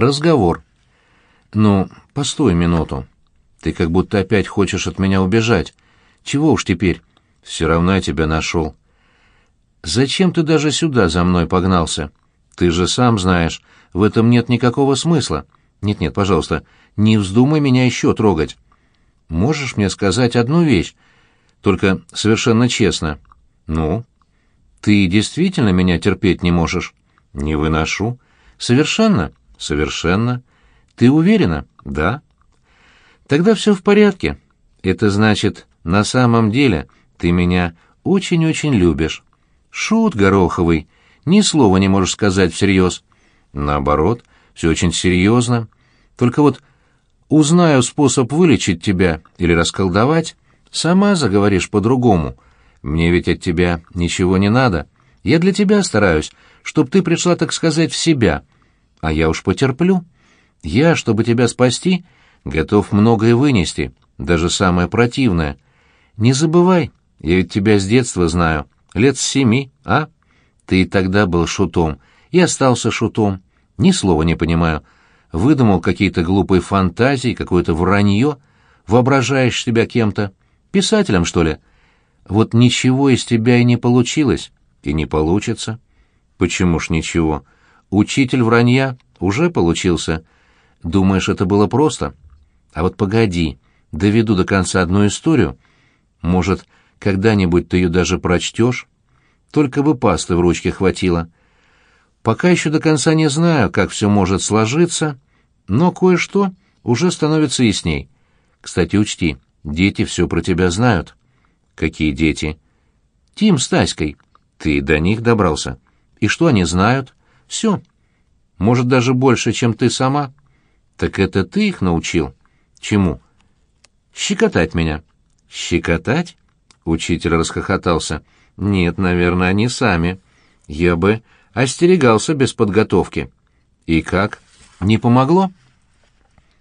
разговор. Ну, постой минуту. Ты как будто опять хочешь от меня убежать. Чего уж теперь? Все равно я тебя нашел. Зачем ты даже сюда за мной погнался? Ты же сам знаешь, в этом нет никакого смысла. Нет-нет, пожалуйста, не вздумай меня еще трогать. Можешь мне сказать одну вещь, только совершенно честно. Ну? Ты действительно меня терпеть не можешь? Не выношу. Совершенно? Совершенно. Ты уверена? Да. Тогда все в порядке. Это значит, на самом деле ты меня очень-очень любишь. Шут Гороховый, ни слова не можешь сказать всерьез. Наоборот, все очень серьезно. Только вот узнаю способ вылечить тебя или расколдовать, сама заговоришь по-другому. Мне ведь от тебя ничего не надо. Я для тебя стараюсь, чтоб ты пришла, так сказать, в себя. А я уж потерплю. Я, чтобы тебя спасти, готов многое вынести, даже самое противное. Не забывай, я ведь тебя с детства знаю, лет с семи, а? Ты и тогда был шутом, и остался шутом. Ни слова не понимаю. Выдумал какие-то глупые фантазии, какое-то вранье, воображаешь себя кем-то. Писателем, что ли? Вот ничего из тебя и не получилось, и не получится. Почему ж ничего? Учитель вранья уже получился. Думаешь, это было просто? А вот погоди, доведу до конца одну историю. Может, когда-нибудь ты ее даже прочтешь? Только бы пасты в ручке хватило. Пока еще до конца не знаю, как все может сложиться, но кое-что уже становится ясней. Кстати, учти, дети все про тебя знают. Какие дети? Тим с Таськой. Ты до них добрался. И что они знают? Все. Может, даже больше, чем ты сама. Так это ты их научил? Чему? Щекотать меня. Щекотать? Учитель расхохотался. Нет, наверное, они сами. Я бы остерегался без подготовки. И как? Не помогло?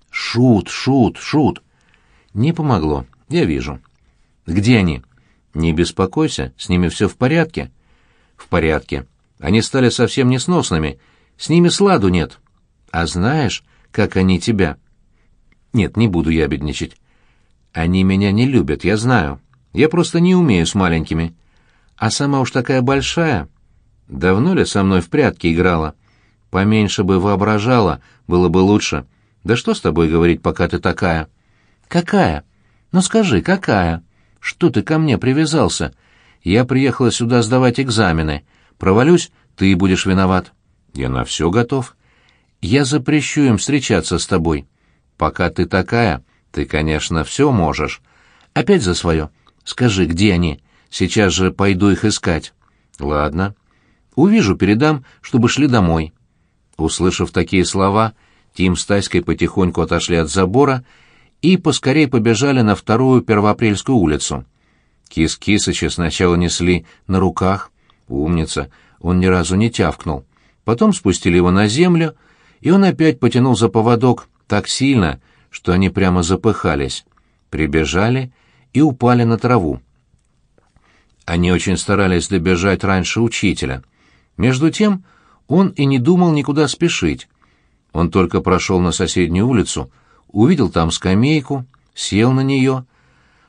Шут, шут, шут. Не помогло, я вижу. Где они? Не беспокойся, с ними все в порядке. В порядке. Они стали совсем несносными. С ними сладу нет. А знаешь, как они тебя? Нет, не буду ябедничать. Они меня не любят, я знаю. Я просто не умею с маленькими. А сама уж такая большая. Давно ли со мной в прятки играла? Поменьше бы воображала, было бы лучше. Да что с тобой говорить, пока ты такая? Какая? Ну скажи, какая? Что ты ко мне привязался? Я приехала сюда сдавать экзамены. Провалюсь, ты будешь виноват. Я на все готов. Я запрещу им встречаться с тобой. Пока ты такая, ты, конечно, все можешь. Опять за свое. Скажи, где они? Сейчас же пойду их искать. Ладно. Увижу, передам, чтобы шли домой. Услышав такие слова, Тим с Таськой потихоньку отошли от забора и поскорей побежали на вторую Первоапрельскую улицу. Кис Кисыча сначала несли на руках. Умница, он ни разу не тявкнул. Потом спустили его на землю, и он опять потянул за поводок так сильно, что они прямо запыхались. Прибежали и упали на траву. Они очень старались добежать раньше учителя. Между тем он и не думал никуда спешить. Он только прошел на соседнюю улицу, увидел там скамейку, сел на нее,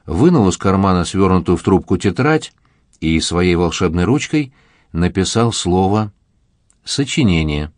вынул из кармана свернутую в трубку тетрадь и своей волшебной ручкой написал слово «сочинение».